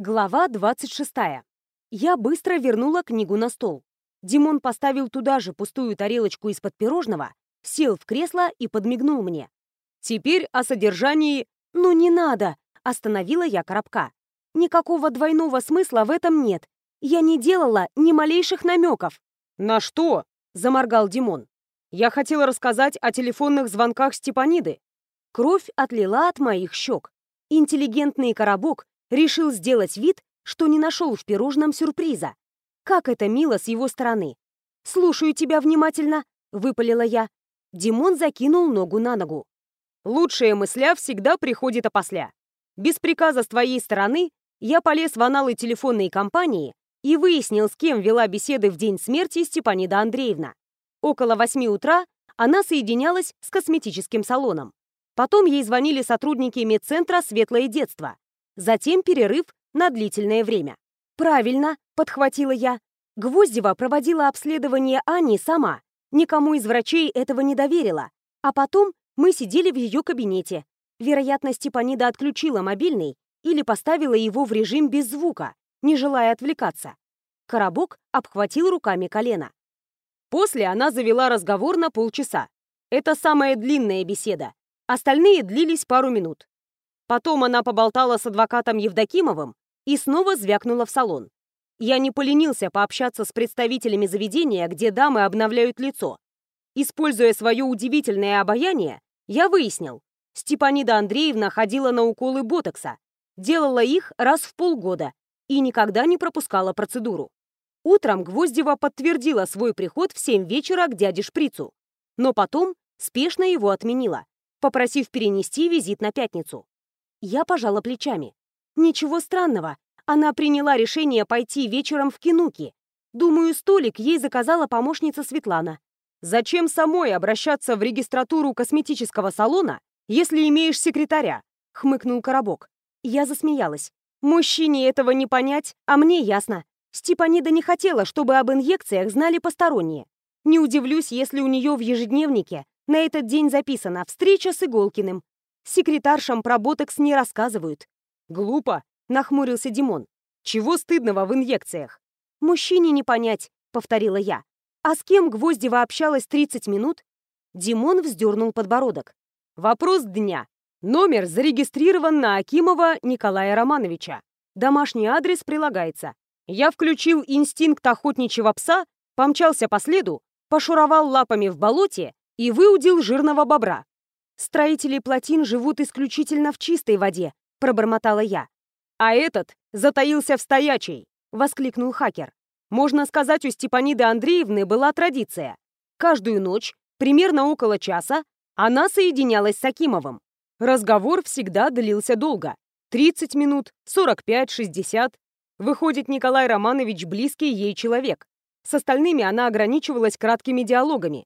Глава 26. Я быстро вернула книгу на стол. Димон поставил туда же пустую тарелочку из-под пирожного, сел в кресло и подмигнул мне. «Теперь о содержании...» «Ну не надо!» — остановила я коробка. «Никакого двойного смысла в этом нет. Я не делала ни малейших намеков». «На что?» — заморгал Димон. «Я хотела рассказать о телефонных звонках Степаниды». Кровь отлила от моих щек. Интеллигентный коробок решил сделать вид, что не нашел в пирожном сюрприза. Как это мило с его стороны. «Слушаю тебя внимательно», — выпалила я. Димон закинул ногу на ногу. «Лучшая мысля всегда приходит опосля. Без приказа с твоей стороны я полез в аналы телефонной компании и выяснил, с кем вела беседы в день смерти Степанида Андреевна. Около восьми утра она соединялась с косметическим салоном. Потом ей звонили сотрудники медцентра «Светлое детство». Затем перерыв на длительное время. «Правильно», — подхватила я. Гвоздева проводила обследование Ани сама. Никому из врачей этого не доверила. А потом мы сидели в ее кабинете. Вероятно, Степанида отключила мобильный или поставила его в режим без звука, не желая отвлекаться. Коробок обхватил руками колено. После она завела разговор на полчаса. Это самая длинная беседа. Остальные длились пару минут. Потом она поболтала с адвокатом Евдокимовым и снова звякнула в салон. Я не поленился пообщаться с представителями заведения, где дамы обновляют лицо. Используя свое удивительное обаяние, я выяснил, Степанида Андреевна ходила на уколы ботокса, делала их раз в полгода и никогда не пропускала процедуру. Утром Гвоздева подтвердила свой приход в 7 вечера к дяде Шприцу, но потом спешно его отменила, попросив перенести визит на пятницу. Я пожала плечами. Ничего странного. Она приняла решение пойти вечером в Кинуки. Думаю, столик ей заказала помощница Светлана. Зачем самой обращаться в регистратуру косметического салона, если имеешь секретаря? Хмыкнул Коробок. Я засмеялась. Мужчине этого не понять, а мне ясно. Степанида не хотела, чтобы об инъекциях знали посторонние. Не удивлюсь, если у нее в ежедневнике на этот день записана встреча с Иголкиным, Секретаршам про ботокс не рассказывают. Глупо, нахмурился Димон. Чего стыдного в инъекциях? Мужчине не понять, повторила я. А с кем Гвоздева общалась 30 минут? Димон вздернул подбородок. Вопрос дня. Номер зарегистрирован на Акимова Николая Романовича. Домашний адрес прилагается. Я включил инстинкт охотничьего пса, помчался по следу, пошуровал лапами в болоте и выудил жирного бобра. «Строители плотин живут исключительно в чистой воде», — пробормотала я. «А этот затаился в стоячей», — воскликнул хакер. «Можно сказать, у Степаниды Андреевны была традиция. Каждую ночь, примерно около часа, она соединялась с Акимовым. Разговор всегда длился долго. 30 минут, 45, 60. Выходит, Николай Романович близкий ей человек. С остальными она ограничивалась краткими диалогами.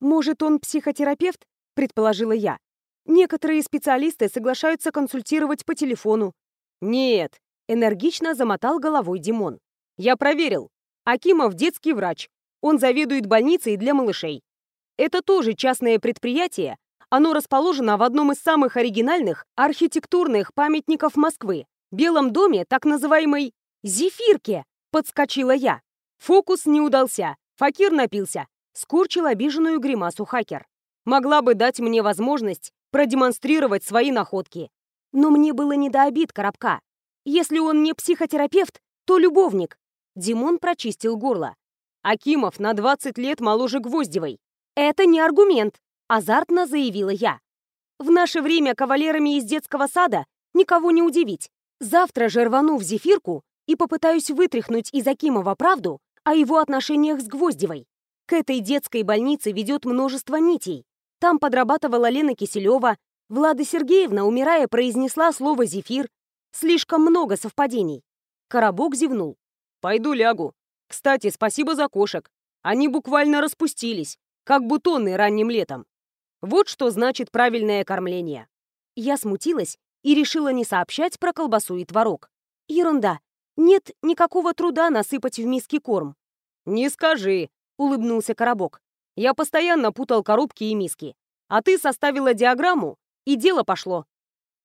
«Может, он психотерапевт?» — предположила я. «Некоторые специалисты соглашаются консультировать по телефону». «Нет», — энергично замотал головой Димон. «Я проверил. Акимов детский врач. Он заведует больницей для малышей. Это тоже частное предприятие. Оно расположено в одном из самых оригинальных архитектурных памятников Москвы. Белом доме, так называемой «Зефирке», — подскочила я. Фокус не удался. Факир напился. Скорчил обиженную гримасу хакер могла бы дать мне возможность продемонстрировать свои находки. Но мне было не до обид коробка. Если он не психотерапевт, то любовник. Димон прочистил горло. Акимов на 20 лет моложе Гвоздевой. Это не аргумент, азартно заявила я. В наше время кавалерами из детского сада никого не удивить. Завтра же рвану в зефирку и попытаюсь вытряхнуть из Акимова правду о его отношениях с Гвоздевой. К этой детской больнице ведет множество нитей. Там подрабатывала Лена Киселева. Влада Сергеевна, умирая, произнесла слово «зефир». Слишком много совпадений. Коробок зевнул. «Пойду лягу. Кстати, спасибо за кошек. Они буквально распустились, как бутоны ранним летом. Вот что значит правильное кормление». Я смутилась и решила не сообщать про колбасу и творог. Ерунда. Нет никакого труда насыпать в миски корм. «Не скажи», — улыбнулся Коробок. Я постоянно путал коробки и миски. А ты составила диаграмму, и дело пошло.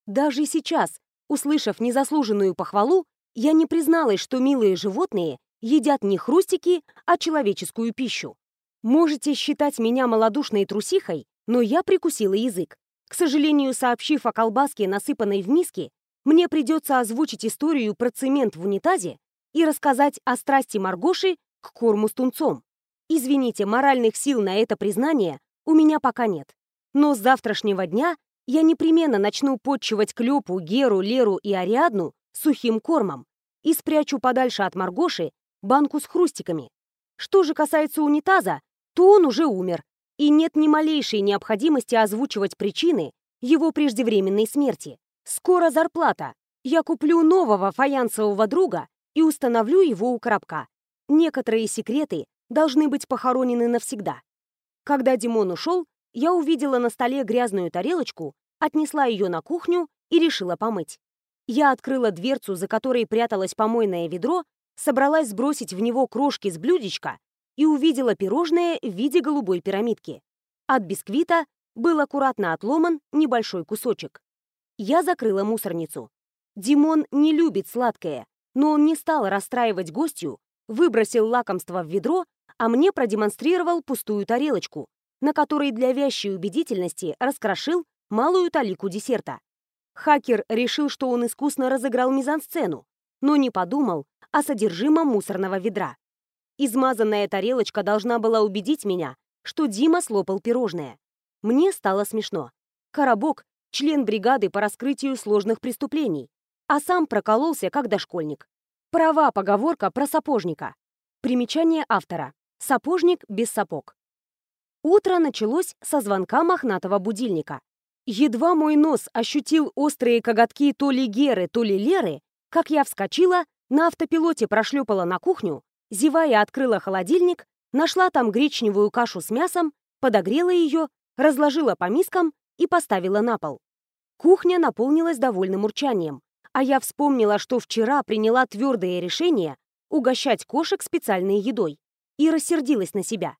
Даже сейчас, услышав незаслуженную похвалу, я не призналась, что милые животные едят не хрустики, а человеческую пищу. Можете считать меня малодушной трусихой, но я прикусила язык. К сожалению, сообщив о колбаске, насыпанной в миске, мне придется озвучить историю про цемент в унитазе и рассказать о страсти Маргоши к корму с тунцом. Извините, моральных сил на это признание у меня пока нет. Но с завтрашнего дня я непременно начну подчивать Клёпу, Геру, Леру и Ариадну сухим кормом и спрячу подальше от Маргоши банку с хрустиками. Что же касается унитаза, то он уже умер, и нет ни малейшей необходимости озвучивать причины его преждевременной смерти. Скоро зарплата. Я куплю нового фаянсового друга и установлю его у коробка. Некоторые секреты должны быть похоронены навсегда. Когда Димон ушел, я увидела на столе грязную тарелочку, отнесла ее на кухню и решила помыть. Я открыла дверцу, за которой пряталось помойное ведро, собралась сбросить в него крошки с блюдечка и увидела пирожное в виде голубой пирамидки. От бисквита был аккуратно отломан небольшой кусочек. Я закрыла мусорницу. Димон не любит сладкое, но он не стал расстраивать гостью, выбросил лакомство в ведро, а мне продемонстрировал пустую тарелочку, на которой для вящей убедительности раскрошил малую талику десерта. Хакер решил, что он искусно разыграл мизансцену, но не подумал о содержимом мусорного ведра. Измазанная тарелочка должна была убедить меня, что Дима слопал пирожное. Мне стало смешно. Коробок — член бригады по раскрытию сложных преступлений, а сам прокололся, как дошкольник. Права поговорка про сапожника. Примечание автора. Сапожник без сапог. Утро началось со звонка мохнатого будильника. Едва мой нос ощутил острые коготки то ли Геры, то ли Леры, как я вскочила, на автопилоте прошлепала на кухню, зевая открыла холодильник, нашла там гречневую кашу с мясом, подогрела ее, разложила по мискам и поставила на пол. Кухня наполнилась довольным урчанием, а я вспомнила, что вчера приняла твердое решение угощать кошек специальной едой и рассердилась на себя.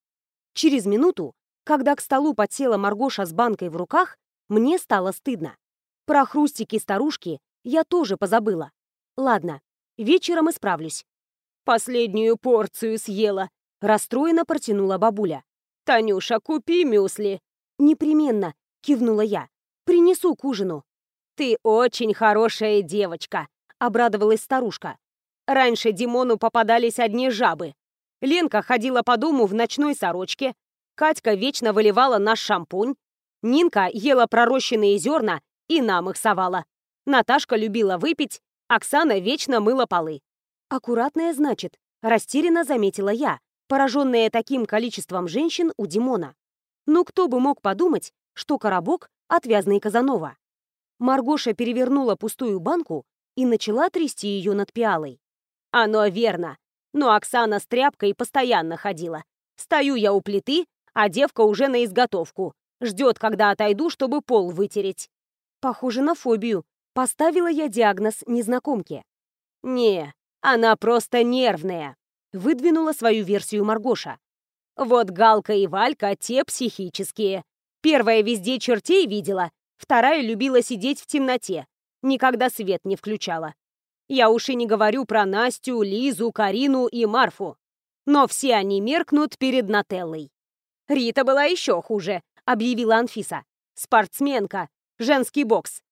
Через минуту, когда к столу подсела Маргоша с банкой в руках, мне стало стыдно. Про хрустики старушки я тоже позабыла. Ладно, вечером исправлюсь. Последнюю порцию съела. Расстроенно протянула бабуля. «Танюша, купи мюсли». «Непременно», — кивнула я. «Принесу к ужину». «Ты очень хорошая девочка», — обрадовалась старушка. «Раньше Димону попадались одни жабы. Ленка ходила по дому в ночной сорочке, Катька вечно выливала наш шампунь, Нинка ела пророщенные зерна и нам их совала. Наташка любила выпить, Оксана вечно мыла полы. «Аккуратная, значит», — растерянно заметила я, пораженная таким количеством женщин у Димона. Ну кто бы мог подумать, что коробок — отвязный Казанова. Маргоша перевернула пустую банку и начала трясти ее над пиалой. «Оно верно. Но Оксана с тряпкой постоянно ходила. Стою я у плиты, а девка уже на изготовку. Ждет, когда отойду, чтобы пол вытереть. Похоже на фобию. Поставила я диагноз незнакомке. «Не, она просто нервная», — выдвинула свою версию Маргоша. «Вот Галка и Валька — те психические. Первая везде чертей видела, вторая любила сидеть в темноте, никогда свет не включала. Я уж и не говорю про Настю, Лизу, Карину и Марфу. Но все они меркнут перед Нателлой. Рита была еще хуже объявила Анфиса. «Спортсменка! Женский бокс!»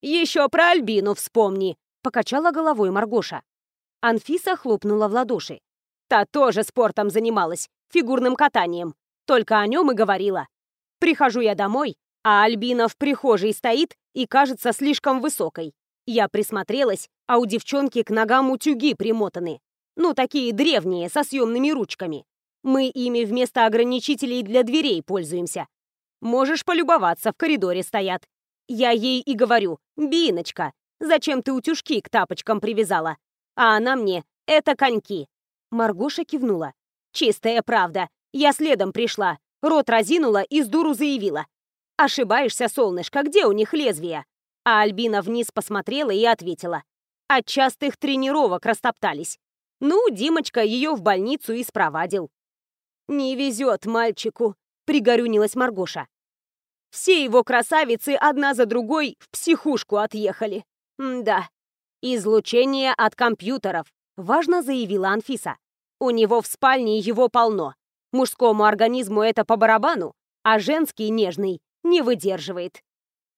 «Еще про Альбину вспомни!» — покачала головой Маргоша. Анфиса хлопнула в ладоши. «Та тоже спортом занималась, фигурным катанием. Только о нем и говорила. Прихожу я домой, а Альбина в прихожей стоит и кажется слишком высокой. Я присмотрелась, а у девчонки к ногам утюги примотаны. Ну, такие древние, со съемными ручками. Мы ими вместо ограничителей для дверей пользуемся. Можешь полюбоваться, в коридоре стоят. Я ей и говорю, Биночка, зачем ты утюжки к тапочкам привязала? А она мне, это коньки. Маргоша кивнула. Чистая правда. Я следом пришла, рот разинула и с дуру заявила. Ошибаешься, солнышко, где у них лезвия? А Альбина вниз посмотрела и ответила. От частых тренировок растоптались. Ну, Димочка ее в больницу и спровадил. «Не везет мальчику», — пригорюнилась Маргоша. Все его красавицы одна за другой в психушку отъехали. М да. «Излучение от компьютеров», — важно заявила Анфиса. «У него в спальне его полно. Мужскому организму это по барабану, а женский, нежный, не выдерживает».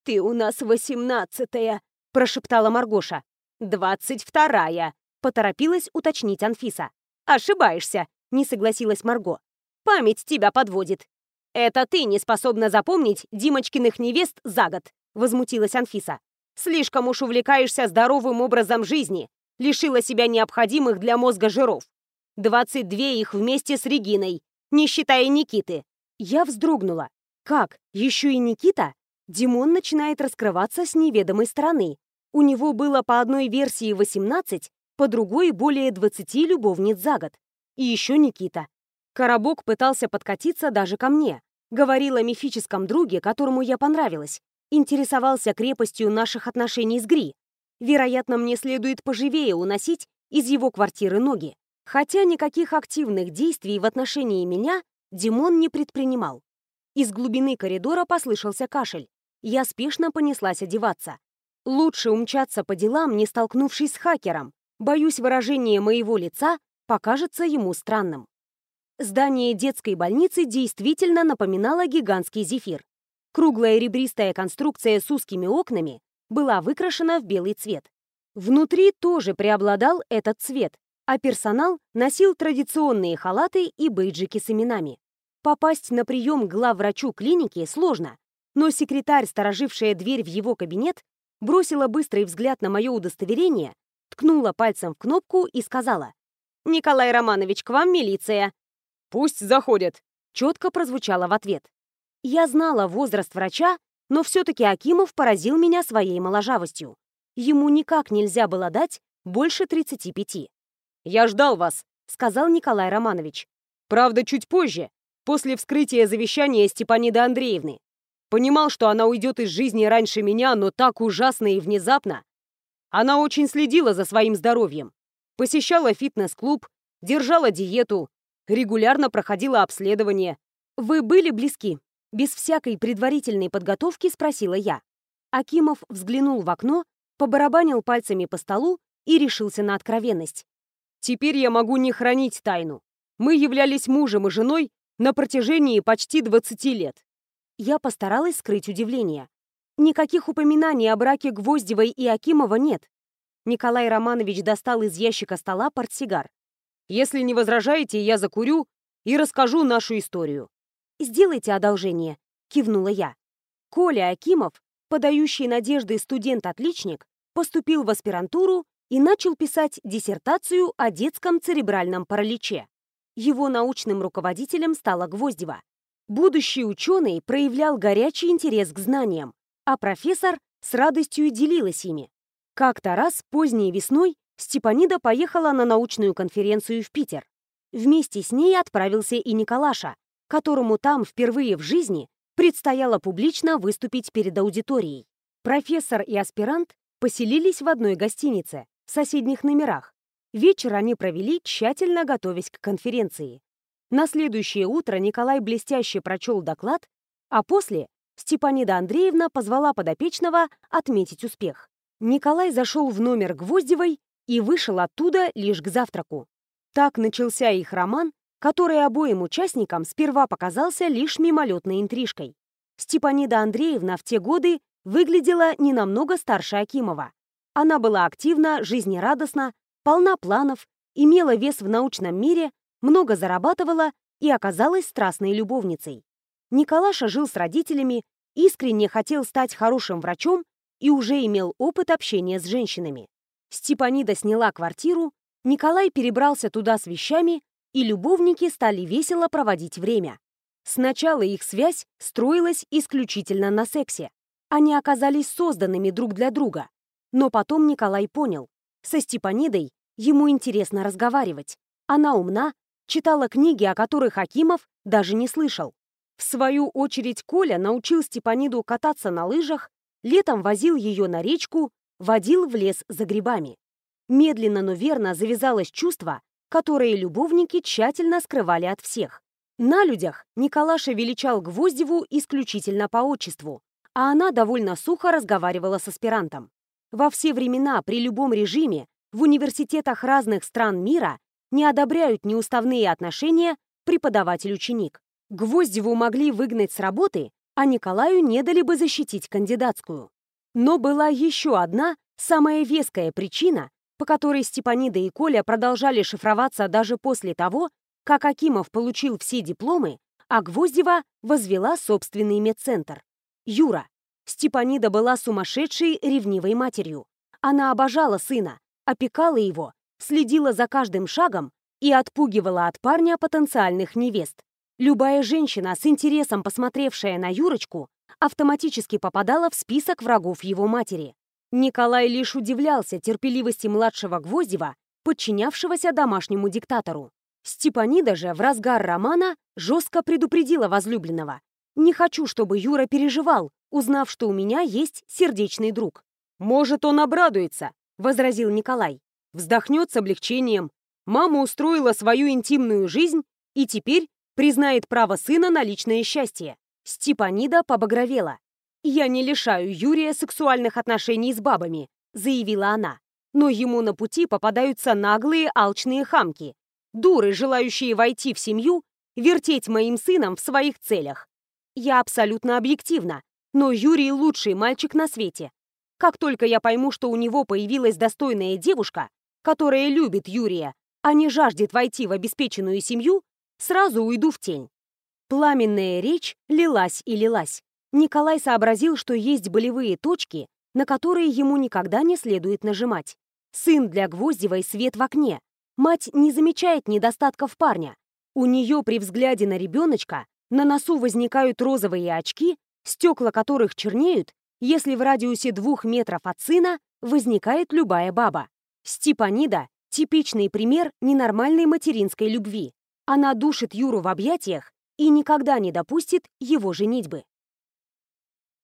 «Ты у нас восемнадцатая», — прошептала Маргоша. «Двадцать вторая», — поторопилась уточнить Анфиса. «Ошибаешься», — не согласилась Марго. «Память тебя подводит». «Это ты не способна запомнить Димочкиных невест за год», — возмутилась Анфиса. Слишком уж увлекаешься здоровым образом жизни, лишила себя необходимых для мозга жиров. 22 их вместе с Региной, не считая Никиты. Я вздрогнула. Как? Еще и Никита? Димон начинает раскрываться с неведомой стороны. У него было по одной версии 18, по другой более 20 любовниц за год. И еще Никита. Коробок пытался подкатиться даже ко мне. Говорил о мифическом друге, которому я понравилась интересовался крепостью наших отношений с Гри. Вероятно, мне следует поживее уносить из его квартиры ноги. Хотя никаких активных действий в отношении меня Димон не предпринимал. Из глубины коридора послышался кашель. Я спешно понеслась одеваться. Лучше умчаться по делам, не столкнувшись с хакером. Боюсь, выражение моего лица покажется ему странным. Здание детской больницы действительно напоминало гигантский зефир. Круглая ребристая конструкция с узкими окнами была выкрашена в белый цвет. Внутри тоже преобладал этот цвет, а персонал носил традиционные халаты и бейджики с именами. Попасть на прием к главврачу клиники сложно, но секретарь, сторожившая дверь в его кабинет, бросила быстрый взгляд на мое удостоверение, ткнула пальцем в кнопку и сказала «Николай Романович, к вам милиция». «Пусть заходят», — четко прозвучало в ответ. Я знала возраст врача, но все-таки Акимов поразил меня своей моложавостью. Ему никак нельзя было дать больше 35. «Я ждал вас», — сказал Николай Романович. «Правда, чуть позже, после вскрытия завещания Степаниды Андреевны. Понимал, что она уйдет из жизни раньше меня, но так ужасно и внезапно. Она очень следила за своим здоровьем. Посещала фитнес-клуб, держала диету, регулярно проходила обследование. Вы были близки? Без всякой предварительной подготовки спросила я. Акимов взглянул в окно, побарабанил пальцами по столу и решился на откровенность. «Теперь я могу не хранить тайну. Мы являлись мужем и женой на протяжении почти 20 лет». Я постаралась скрыть удивление. Никаких упоминаний о браке Гвоздевой и Акимова нет. Николай Романович достал из ящика стола портсигар. «Если не возражаете, я закурю и расскажу нашу историю. «Сделайте одолжение», — кивнула я. Коля Акимов, подающий надежды студент-отличник, поступил в аспирантуру и начал писать диссертацию о детском церебральном параличе. Его научным руководителем стала Гвоздева. Будущий ученый проявлял горячий интерес к знаниям, а профессор с радостью делилась ими. Как-то раз поздней весной Степанида поехала на научную конференцию в Питер. Вместе с ней отправился и Николаша, которому там впервые в жизни предстояло публично выступить перед аудиторией. Профессор и аспирант поселились в одной гостинице, в соседних номерах. Вечер они провели, тщательно готовясь к конференции. На следующее утро Николай блестяще прочел доклад, а после Степанида Андреевна позвала подопечного отметить успех. Николай зашел в номер Гвоздевой и вышел оттуда лишь к завтраку. Так начался их роман, который обоим участникам сперва показался лишь мимолетной интрижкой. Степанида Андреевна в те годы выглядела не намного старше Акимова. Она была активна, жизнерадостна, полна планов, имела вес в научном мире, много зарабатывала и оказалась страстной любовницей. Николаша жил с родителями, искренне хотел стать хорошим врачом и уже имел опыт общения с женщинами. Степанида сняла квартиру, Николай перебрался туда с вещами и любовники стали весело проводить время. Сначала их связь строилась исключительно на сексе. Они оказались созданными друг для друга. Но потом Николай понял, со Степанидой ему интересно разговаривать. Она умна, читала книги, о которых Акимов даже не слышал. В свою очередь Коля научил Степаниду кататься на лыжах, летом возил ее на речку, водил в лес за грибами. Медленно, но верно завязалось чувство, которые любовники тщательно скрывали от всех. На людях Николаша величал Гвоздеву исключительно по отчеству, а она довольно сухо разговаривала с аспирантом. Во все времена, при любом режиме, в университетах разных стран мира не одобряют неуставные отношения преподаватель-ученик. Гвоздеву могли выгнать с работы, а Николаю не дали бы защитить кандидатскую. Но была еще одна, самая веская причина, по которой Степанида и Коля продолжали шифроваться даже после того, как Акимов получил все дипломы, а Гвоздева возвела собственный медцентр. Юра. Степанида была сумасшедшей, ревнивой матерью. Она обожала сына, опекала его, следила за каждым шагом и отпугивала от парня потенциальных невест. Любая женщина, с интересом посмотревшая на Юрочку, автоматически попадала в список врагов его матери. Николай лишь удивлялся терпеливости младшего Гвоздева, подчинявшегося домашнему диктатору. Степанида же в разгар романа жестко предупредила возлюбленного. «Не хочу, чтобы Юра переживал, узнав, что у меня есть сердечный друг». «Может, он обрадуется», — возразил Николай. «Вздохнет с облегчением. Мама устроила свою интимную жизнь и теперь признает право сына на личное счастье». Степанида побагровела. «Я не лишаю Юрия сексуальных отношений с бабами», — заявила она. «Но ему на пути попадаются наглые алчные хамки, дуры, желающие войти в семью, вертеть моим сыном в своих целях. Я абсолютно объективна, но Юрий лучший мальчик на свете. Как только я пойму, что у него появилась достойная девушка, которая любит Юрия, а не жаждет войти в обеспеченную семью, сразу уйду в тень. Пламенная речь лилась и лилась. Николай сообразил, что есть болевые точки, на которые ему никогда не следует нажимать. Сын для Гвоздевой свет в окне, Мать не замечает недостатков парня. У нее при взгляде на ребеночка на носу возникают розовые очки, стекла которых чернеют, если в радиусе двух метров от сына возникает любая баба. Степанида – типичный пример ненормальной материнской любви. Она душит Юру в объятиях и никогда не допустит его женитьбы.